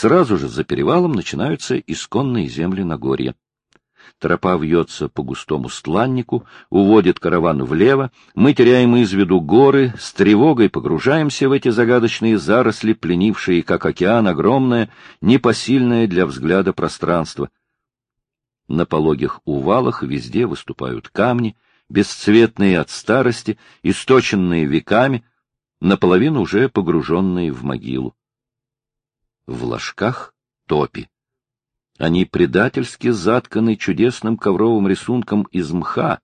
Сразу же за перевалом начинаются исконные земли Нагорья. Тропа вьется по густому стланнику, уводит караван влево, мы теряем из виду горы, с тревогой погружаемся в эти загадочные заросли, пленившие, как океан, огромное, непосильное для взгляда пространство. На пологих увалах везде выступают камни, бесцветные от старости, источенные веками, наполовину уже погруженные в могилу. В ложках топи. Они предательски затканы чудесным ковровым рисунком из мха.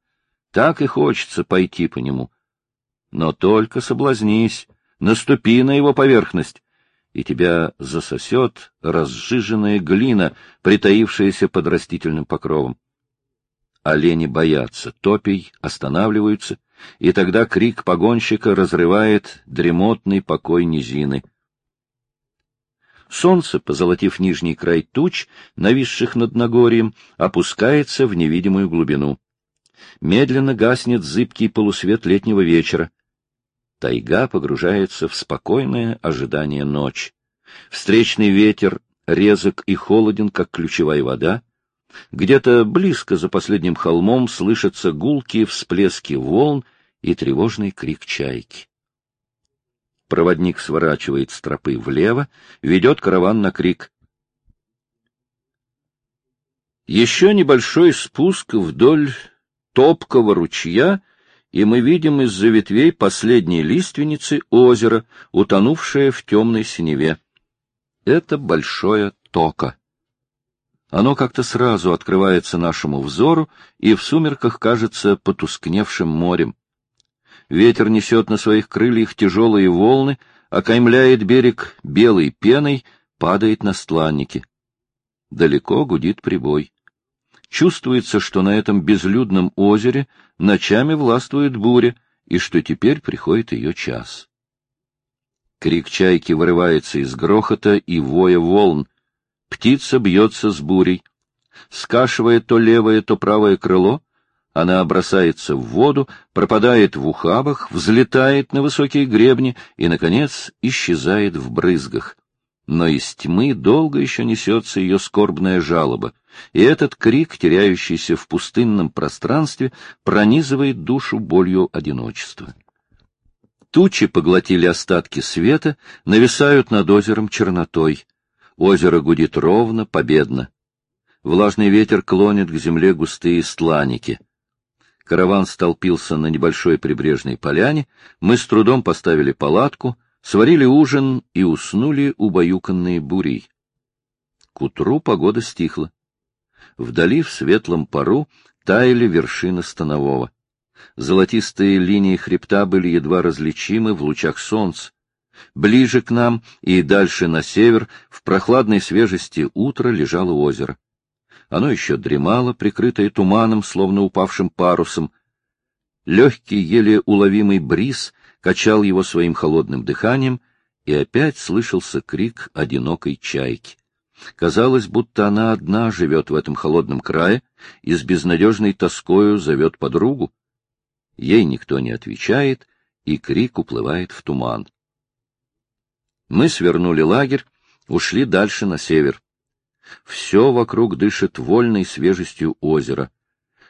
Так и хочется пойти по нему. Но только соблазнись, наступи на его поверхность, и тебя засосет разжиженная глина, притаившаяся под растительным покровом. Олени боятся, топий останавливаются, и тогда крик погонщика разрывает дремотный покой низины — Солнце, позолотив нижний край туч, нависших над Нагорьем, опускается в невидимую глубину. Медленно гаснет зыбкий полусвет летнего вечера. Тайга погружается в спокойное ожидание ночи. Встречный ветер резок и холоден, как ключевая вода. Где-то близко за последним холмом слышатся гулкие всплески волн и тревожный крик чайки. Проводник сворачивает с тропы влево, ведет караван на крик. Еще небольшой спуск вдоль топкого ручья, и мы видим из-за ветвей последней лиственницы озеро, утонувшее в темной синеве. Это большое тока. Оно как-то сразу открывается нашему взору и в сумерках кажется потускневшим морем. Ветер несет на своих крыльях тяжелые волны, окаймляет берег белой пеной, падает на стланники. Далеко гудит прибой. Чувствуется, что на этом безлюдном озере ночами властвует буря, и что теперь приходит ее час. Крик чайки вырывается из грохота и воя волн. Птица бьется с бурей. Скашивая то левое, то правое крыло, она бросается в воду, пропадает в ухабах, взлетает на высокие гребни и, наконец, исчезает в брызгах. Но из тьмы долго еще несется ее скорбная жалоба, и этот крик, теряющийся в пустынном пространстве, пронизывает душу болью одиночества. Тучи поглотили остатки света, нависают над озером чернотой. Озеро гудит ровно, победно. Влажный ветер клонит к земле густые стланики — Караван столпился на небольшой прибрежной поляне, мы с трудом поставили палатку, сварили ужин и уснули убаюканные бурей. К утру погода стихла. Вдали в светлом пару таяли вершины станового. Золотистые линии хребта были едва различимы в лучах солнца. Ближе к нам и дальше на север, в прохладной свежести утра, лежало озеро. Оно еще дремало, прикрытое туманом, словно упавшим парусом. Легкий, еле уловимый бриз качал его своим холодным дыханием, и опять слышался крик одинокой чайки. Казалось, будто она одна живет в этом холодном крае и с безнадежной тоскою зовет подругу. Ей никто не отвечает, и крик уплывает в туман. Мы свернули лагерь, ушли дальше на север. Все вокруг дышит вольной свежестью озера.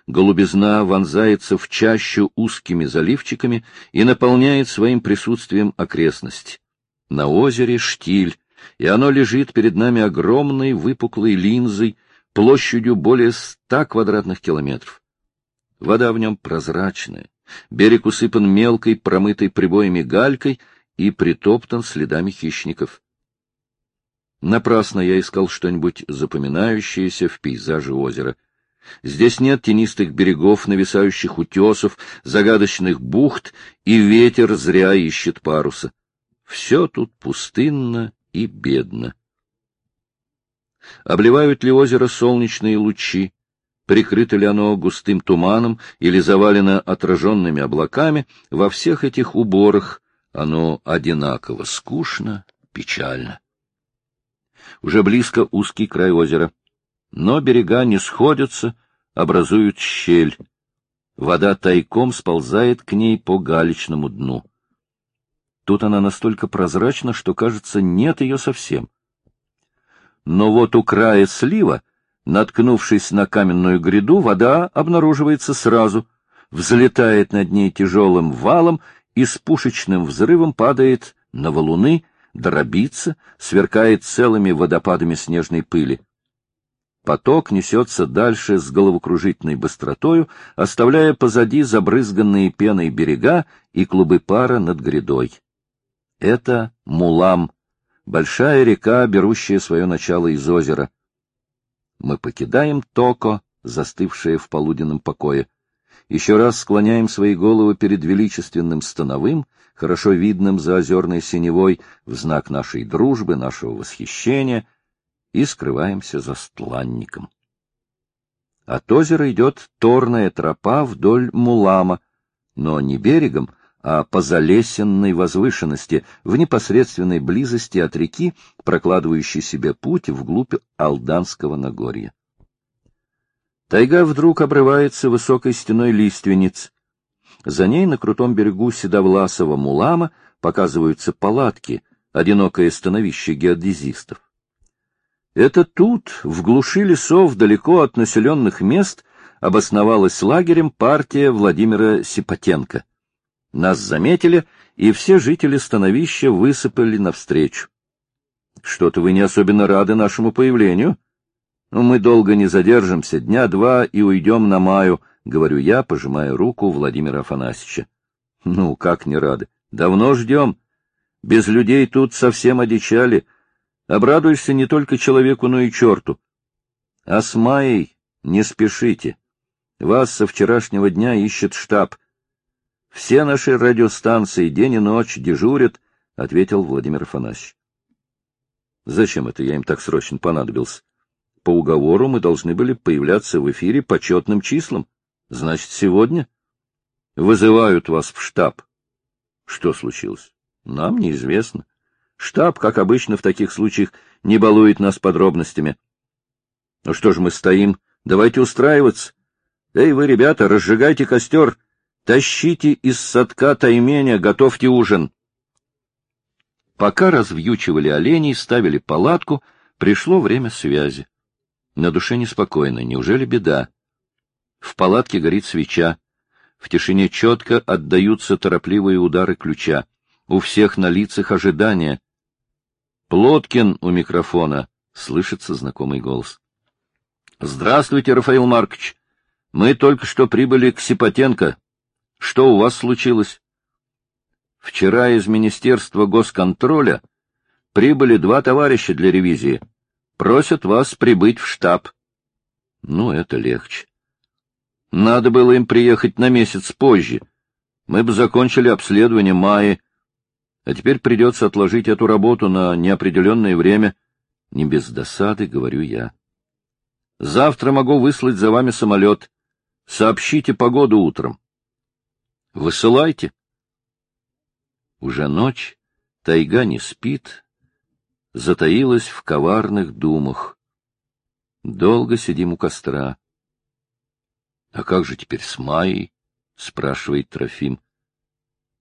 Голубизна вонзается в чащу узкими заливчиками и наполняет своим присутствием окрестность. На озере штиль, и оно лежит перед нами огромной выпуклой линзой, площадью более ста квадратных километров. Вода в нем прозрачная, берег усыпан мелкой, промытой прибоями галькой и притоптан следами хищников. Напрасно я искал что-нибудь запоминающееся в пейзаже озера. Здесь нет тенистых берегов, нависающих утесов, загадочных бухт, и ветер зря ищет паруса. Все тут пустынно и бедно. Обливают ли озеро солнечные лучи? Прикрыто ли оно густым туманом или завалено отраженными облаками? Во всех этих уборах оно одинаково скучно, печально. Уже близко узкий край озера. Но берега не сходятся, образуют щель. Вода тайком сползает к ней по галечному дну. Тут она настолько прозрачна, что, кажется, нет ее совсем. но вот у края слива, наткнувшись на каменную гряду, вода обнаруживается сразу, взлетает над ней тяжелым валом и с пушечным взрывом падает на валуны, дробится, сверкает целыми водопадами снежной пыли. Поток несется дальше с головокружительной быстротою, оставляя позади забрызганные пеной берега и клубы пара над грядой. Это Мулам, большая река, берущая свое начало из озера. Мы покидаем Токо, застывшее в полуденном покое. Еще раз склоняем свои головы перед величественным становым, хорошо видным за озерной синевой, в знак нашей дружбы, нашего восхищения — и скрываемся за стланником. От озера идет торная тропа вдоль Мулама, но не берегом, а по залесенной возвышенности, в непосредственной близости от реки, прокладывающей себе путь вглубь Алданского Нагорья. Тайга вдруг обрывается высокой стеной лиственниц. За ней на крутом берегу Седовласова Мулама показываются палатки, одинокое становище геодезистов. Это тут, в глуши лесов, далеко от населенных мест, обосновалась лагерем партия Владимира Сипотенко. Нас заметили, и все жители становища высыпали навстречу. Что-то вы не особенно рады нашему появлению. Ну, мы долго не задержимся, дня два и уйдем на маю, — говорю я, пожимая руку Владимира Афанасьевича. Ну, как не рады? Давно ждем. Без людей тут совсем одичали, Обрадуешься не только человеку, но и черту. А с Майей не спешите. Вас со вчерашнего дня ищет штаб. Все наши радиостанции день и ночь дежурят, — ответил Владимир Афанасьевич. Зачем это я им так срочно понадобился? По уговору мы должны были появляться в эфире почетным числом. Значит, сегодня? Вызывают вас в штаб. Что случилось? Нам неизвестно. Штаб, как обычно в таких случаях, не балует нас подробностями. Ну что ж мы стоим? Давайте устраиваться. Эй, вы, ребята, разжигайте костер, тащите из садка тайменя, готовьте ужин. Пока развьючивали оленей, ставили палатку, пришло время связи. На душе неспокойно, неужели беда? В палатке горит свеча. В тишине четко отдаются торопливые удары ключа. У всех на лицах ожидания. Плоткин у микрофона. Слышится знакомый голос. — Здравствуйте, Рафаил Маркович. Мы только что прибыли к Сипотенко. Что у вас случилось? Вчера из Министерства госконтроля прибыли два товарища для ревизии. Просят вас прибыть в штаб. Ну, это легче. Надо было им приехать на месяц позже. Мы бы закончили обследование Майи, а теперь придется отложить эту работу на неопределенное время. Не без досады, говорю я. Завтра могу выслать за вами самолет. Сообщите погоду утром. Высылайте. Уже ночь, тайга не спит, затаилась в коварных думах. Долго сидим у костра. — А как же теперь с Майей? — спрашивает Трофим.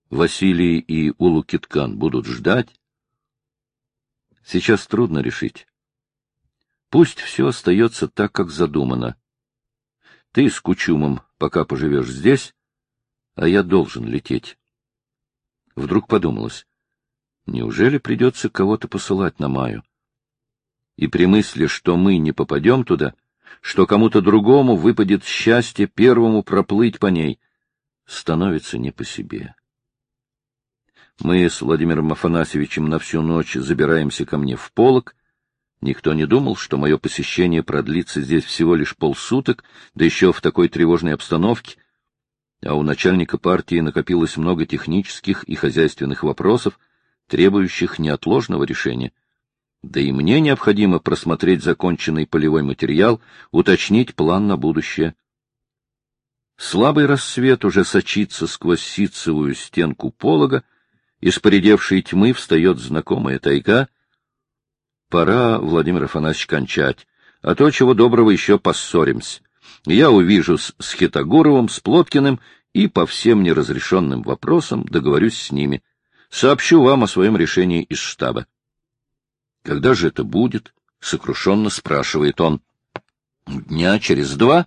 Василий и Улукиткан будут ждать? Сейчас трудно решить. Пусть все остается так, как задумано. Ты с Кучумом пока поживешь здесь, а я должен лететь. Вдруг подумалось, неужели придется кого-то посылать на Маю? И при мысли, что мы не попадем туда, что кому-то другому выпадет счастье первому проплыть по ней, становится не по себе. Мы с Владимиром Афанасьевичем на всю ночь забираемся ко мне в полок. Никто не думал, что мое посещение продлится здесь всего лишь полсуток, да еще в такой тревожной обстановке. А у начальника партии накопилось много технических и хозяйственных вопросов, требующих неотложного решения. Да и мне необходимо просмотреть законченный полевой материал, уточнить план на будущее. Слабый рассвет уже сочится сквозь ситцевую стенку полога, из поредевшей тьмы встает знакомая тайга. Пора, Владимир Афанасьевич, кончать, а то, чего доброго, еще поссоримся. Я увижусь с Хитогоровым, с Плоткиным и по всем неразрешенным вопросам договорюсь с ними. Сообщу вам о своем решении из штаба. — Когда же это будет? — сокрушенно спрашивает он. Дня через два?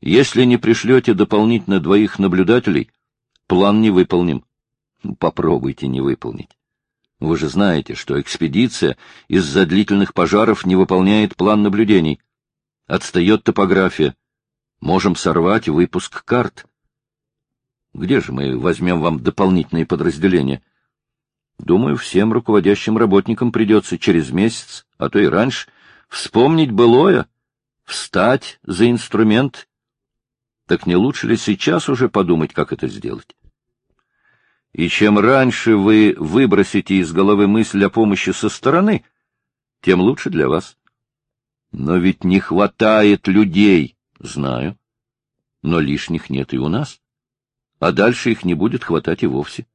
Если не пришлете дополнительно двоих наблюдателей, план не выполним. Попробуйте не выполнить. Вы же знаете, что экспедиция из-за длительных пожаров не выполняет план наблюдений. Отстает топография. Можем сорвать выпуск карт. Где же мы возьмем вам дополнительные подразделения? Думаю, всем руководящим работникам придется через месяц, а то и раньше, вспомнить былое, встать за инструмент. Так не лучше ли сейчас уже подумать, как это сделать? И чем раньше вы выбросите из головы мысль о помощи со стороны, тем лучше для вас. Но ведь не хватает людей, знаю. Но лишних нет и у нас. А дальше их не будет хватать и вовсе.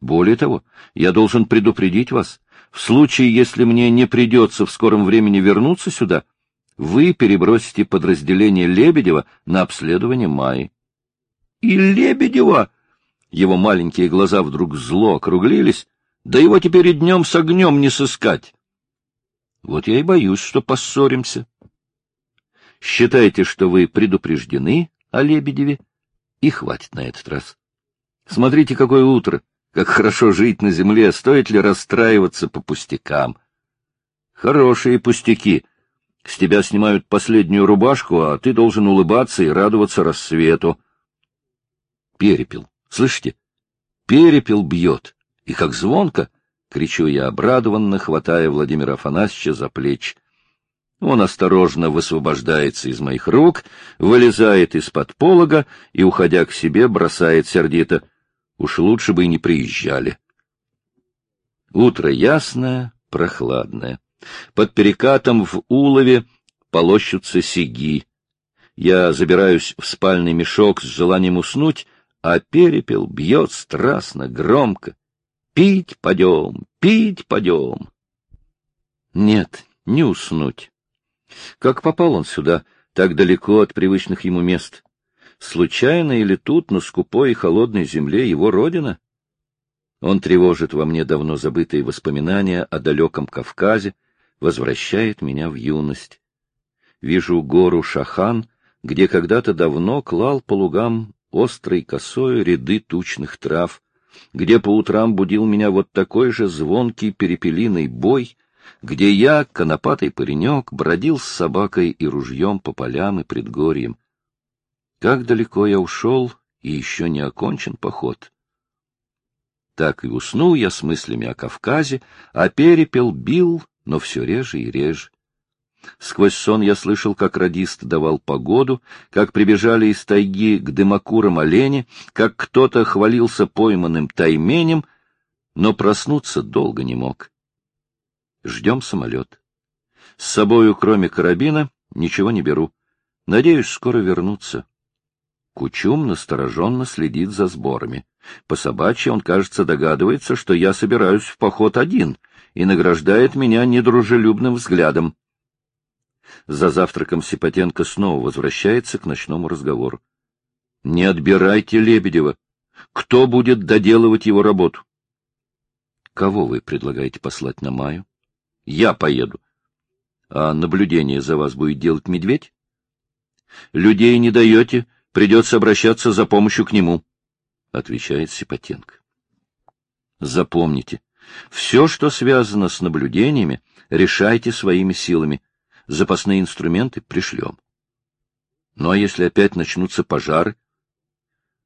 Более того, я должен предупредить вас, в случае, если мне не придется в скором времени вернуться сюда, вы перебросите подразделение Лебедева на обследование Майи. — И Лебедева! Его маленькие глаза вдруг зло округлились. Да его теперь и днем с огнем не сыскать. Вот я и боюсь, что поссоримся. Считайте, что вы предупреждены о Лебедеве, и хватит на этот раз. Смотрите, какое утро, как хорошо жить на земле, стоит ли расстраиваться по пустякам. Хорошие пустяки. С тебя снимают последнюю рубашку, а ты должен улыбаться и радоваться рассвету. Перепел. Слышите? Перепел бьет. И как звонко! — кричу я обрадованно, хватая Владимира Афанасьевича за плечи. Он осторожно высвобождается из моих рук, вылезает из-под полога и, уходя к себе, бросает сердито. Уж лучше бы и не приезжали. Утро ясное, прохладное. Под перекатом в улове полощутся сиги. Я забираюсь в спальный мешок с желанием уснуть, а перепел бьет страстно, громко. Пить пойдем, пить пойдем. Нет, не уснуть. Как попал он сюда, так далеко от привычных ему мест? Случайно или тут, на скупой и холодной земле, его родина? Он тревожит во мне давно забытые воспоминания о далеком Кавказе, возвращает меня в юность. Вижу гору Шахан, где когда-то давно клал по лугам острой косой ряды тучных трав, где по утрам будил меня вот такой же звонкий перепелиный бой, где я, конопатый паренек, бродил с собакой и ружьем по полям и предгорьям. Как далеко я ушел, и еще не окончен поход. Так и уснул я с мыслями о Кавказе, а перепел бил, но все реже и реже. Сквозь сон я слышал, как радист давал погоду, как прибежали из тайги к дымокурам олени, как кто-то хвалился пойманным тайменем, но проснуться долго не мог. Ждем самолет. С собою, кроме карабина, ничего не беру. Надеюсь, скоро вернуться. Кучум настороженно следит за сборами. По собачьи он, кажется, догадывается, что я собираюсь в поход один и награждает меня недружелюбным взглядом. За завтраком Сипотенко снова возвращается к ночному разговору. — Не отбирайте Лебедева. Кто будет доделывать его работу? — Кого вы предлагаете послать на Маю? — Я поеду. — А наблюдение за вас будет делать медведь? — Людей не даете, придется обращаться за помощью к нему, — отвечает Сипотенко. — Запомните, все, что связано с наблюдениями, решайте своими силами. Запасные инструменты пришлем. Ну а если опять начнутся пожары?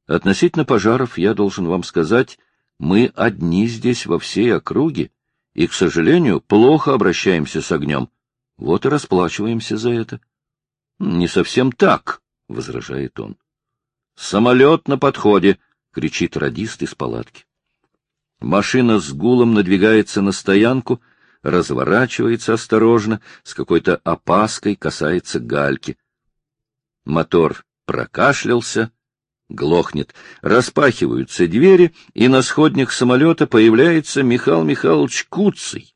Относительно пожаров я должен вам сказать, мы одни здесь во всей округе, и, к сожалению, плохо обращаемся с огнем. Вот и расплачиваемся за это. — Не совсем так, — возражает он. — Самолет на подходе, — кричит радист из палатки. Машина с гулом надвигается на стоянку — разворачивается осторожно, с какой-то опаской касается гальки. Мотор прокашлялся, глохнет, распахиваются двери, и на сходнях самолета появляется Михаил Михайлович Куцый.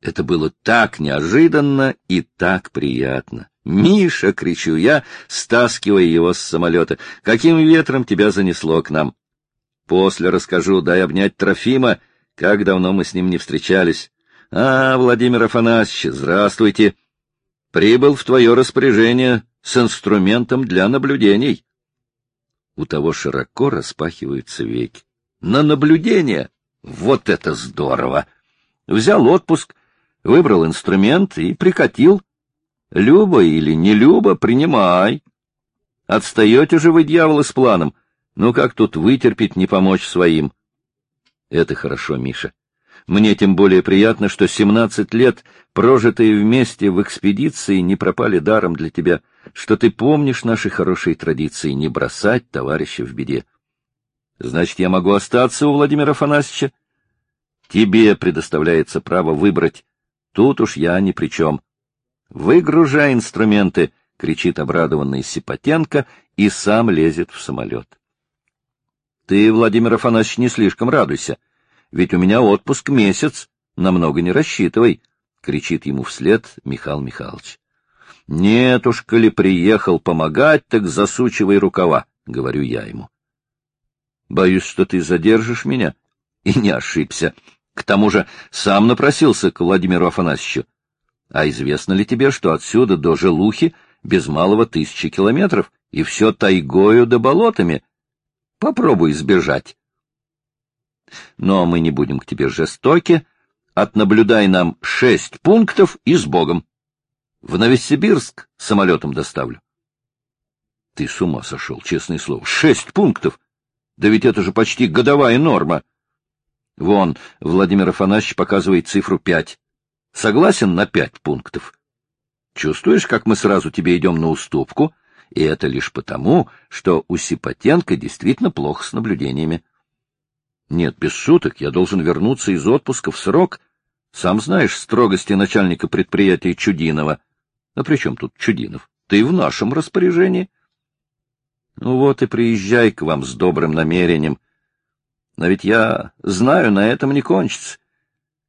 Это было так неожиданно и так приятно. «Миша!» — кричу я, стаскивая его с самолета. «Каким ветром тебя занесло к нам?» «После расскажу, дай обнять Трофима, как давно мы с ним не встречались. А, Владимир Афанасьевич, здравствуйте. Прибыл в твое распоряжение с инструментом для наблюдений. У того широко распахиваются веки. На наблюдение? Вот это здорово! Взял отпуск, выбрал инструмент и прикатил. Люба или не Люба, принимай. Отстаете же вы, дьяволы, с планом. Ну как тут вытерпеть, не помочь своим? Это хорошо, Миша. Мне тем более приятно, что семнадцать лет, прожитые вместе в экспедиции, не пропали даром для тебя, что ты помнишь наши хорошие традиции не бросать товарища в беде. Значит, я могу остаться у Владимира Афанасьевича? Тебе предоставляется право выбрать. Тут уж я ни при чем. Выгружай инструменты, — кричит обрадованный Сипотенко и сам лезет в самолет. Ты, Владимир Афанасьевич, не слишком радуйся. Ведь у меня отпуск месяц, намного не рассчитывай, — кричит ему вслед Михаил Михайлович. — Нет уж, коли приехал помогать, так засучивай рукава, — говорю я ему. — Боюсь, что ты задержишь меня. И не ошибся. К тому же сам напросился к Владимиру Афанасьевичу. А известно ли тебе, что отсюда до Желухи без малого тысячи километров, и все тайгою да болотами? Попробуй сбежать. Но мы не будем к тебе жестоки. Отнаблюдай нам шесть пунктов и с Богом. В Новосибирск самолетом доставлю. Ты с ума сошел, честное слово. Шесть пунктов! Да ведь это же почти годовая норма. Вон, Владимир Афанасьевич показывает цифру пять. Согласен на пять пунктов? Чувствуешь, как мы сразу тебе идем на уступку? И это лишь потому, что у Сипотенко действительно плохо с наблюдениями. Нет, без шуток, я должен вернуться из отпуска в срок. Сам знаешь строгости начальника предприятия Чудинова. А при чем тут Чудинов? Ты в нашем распоряжении. Ну вот и приезжай к вам с добрым намерением. Но ведь я знаю, на этом не кончится.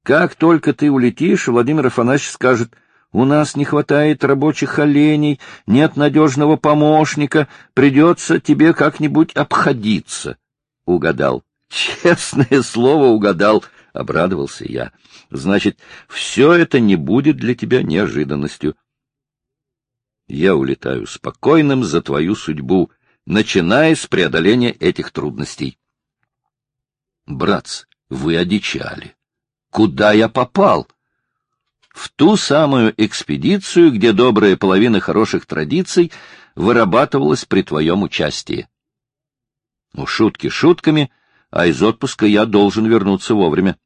Как только ты улетишь, Владимир Афанасьевич скажет, у нас не хватает рабочих оленей, нет надежного помощника, придется тебе как-нибудь обходиться. Угадал. Честное слово, угадал, — обрадовался я. Значит, все это не будет для тебя неожиданностью. Я улетаю спокойным за твою судьбу, начиная с преодоления этих трудностей. Братцы, вы одичали. Куда я попал? В ту самую экспедицию, где добрая половина хороших традиций вырабатывалась при твоем участии. Ну, шутки шутками — а из отпуска я должен вернуться вовремя.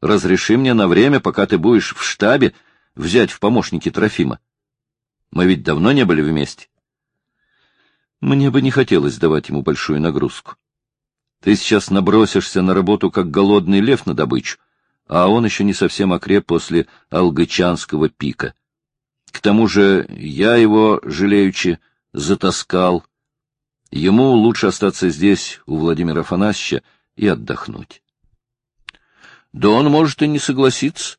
Разреши мне на время, пока ты будешь в штабе, взять в помощники Трофима. Мы ведь давно не были вместе. Мне бы не хотелось давать ему большую нагрузку. Ты сейчас набросишься на работу, как голодный лев на добычу, а он еще не совсем окреп после Алгычанского пика. К тому же я его, жалеючи, затаскал, Ему лучше остаться здесь, у Владимира Афанасьевича, и отдохнуть. Да он может и не согласиться.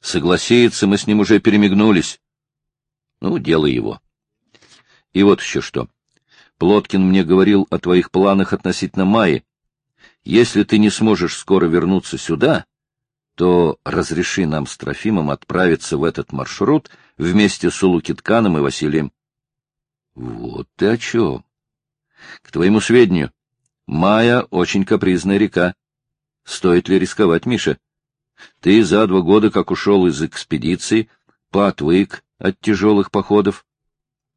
Согласиться мы с ним уже перемигнулись. Ну, дело его. И вот еще что. Плоткин мне говорил о твоих планах относительно Майи. Если ты не сможешь скоро вернуться сюда, то разреши нам с Трофимом отправиться в этот маршрут вместе с Улукитканом и Василием. Вот ты о чем. К твоему сведению, Майя очень капризная река. Стоит ли рисковать, Миша? Ты за два года, как ушел из экспедиции, поотвык от тяжелых походов.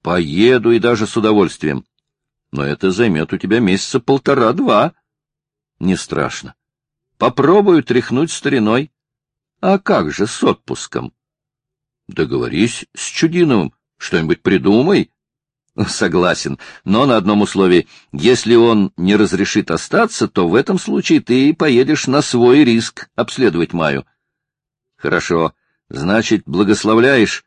Поеду и даже с удовольствием. Но это займет у тебя месяца полтора-два. Не страшно. Попробую тряхнуть стариной. А как же с отпуском? Договорись с Чудиновым, что-нибудь придумай. Согласен, но на одном условии. Если он не разрешит остаться, то в этом случае ты поедешь на свой риск обследовать Маю. Хорошо, значит, благословляешь.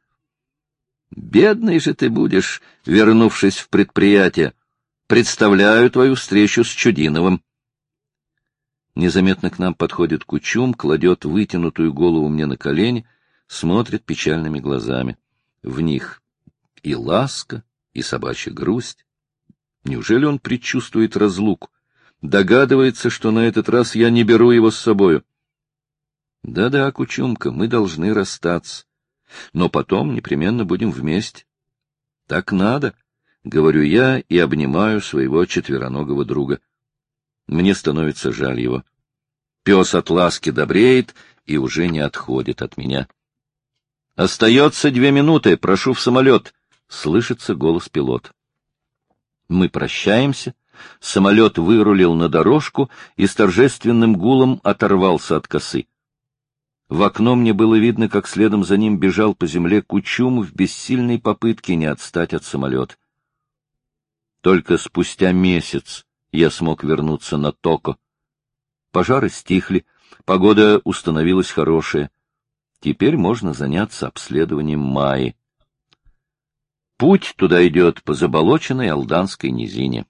Бедный же ты будешь, вернувшись в предприятие. Представляю твою встречу с Чудиновым. Незаметно к нам подходит Кучум, кладет вытянутую голову мне на колени, смотрит печальными глазами. В них и ласка, и собачья грусть. Неужели он предчувствует разлуку? Догадывается, что на этот раз я не беру его с собою. Да-да, Кучумка, мы должны расстаться. Но потом непременно будем вместе. Так надо, — говорю я и обнимаю своего четвероногого друга. Мне становится жаль его. Пес от ласки добреет и уже не отходит от меня. «Остается две минуты, прошу в самолет», — слышится голос пилот. Мы прощаемся. Самолет вырулил на дорожку и с торжественным гулом оторвался от косы. В окно мне было видно, как следом за ним бежал по земле Кучум в бессильной попытке не отстать от самолета. Только спустя месяц я смог вернуться на Токо. Пожары стихли, погода установилась хорошая. Теперь можно заняться обследованием Майи. Путь туда идет по заболоченной Алданской низине.